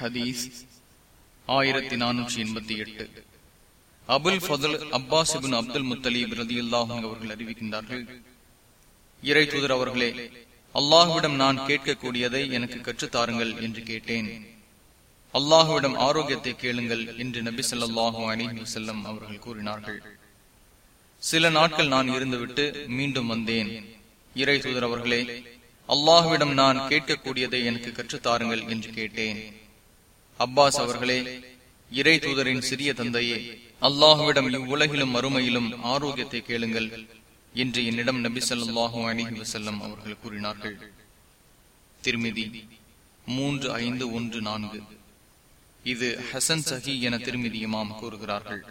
ஹதீஸ் ஆயிரத்தி நானூற்றி எண்பத்தி எட்டு. Abul Fadl Abbas Abdul Muttalib ரதியுல்லாஹும் அவர்கள் அறிவிக்கின்றார்கள் இறை தூதர் அவர்களே அல்லாஹுவிடம் நான் கேட்கக்கூடியதை எனக்கு கற்றுத்தாருங்கள் என்று கேட்டேன். அல்லாஹுவிடம் ஆரோக்கியத்தை கேளுங்கள் என்று நபி சொல்லாஹு அலிஹி செல்லம் அவர்கள் கூறினார்கள். சில நாட்கள் நான் இருந்துவிட்டு மீண்டும் வந்தேன். இறை தூதர் அவர்களே அல்லாஹுவிடம் நான் கேட்கக்கூடியதை எனக்கு கற்றுத்தாருங்கள் என்று கேட்டேன். அப்பாஸ் அவர்களே இறை தூதரின் சிறிய தந்தையே அல்லாஹுவிடம் இவ்வுலகிலும் மறுமையிலும் ஆரோக்கியத்தை கேளுங்கள் என்று என்னிடம் நபி சொல்லாஹு அலிஹி வசல்லம் அவர்கள் கூறினார்கள். திருமிதி மூன்று ஐந்து ஒன்று நான்கு. இது ஹசன் சஹி என திருமிதி இமாம் கூறுகிறார்கள்.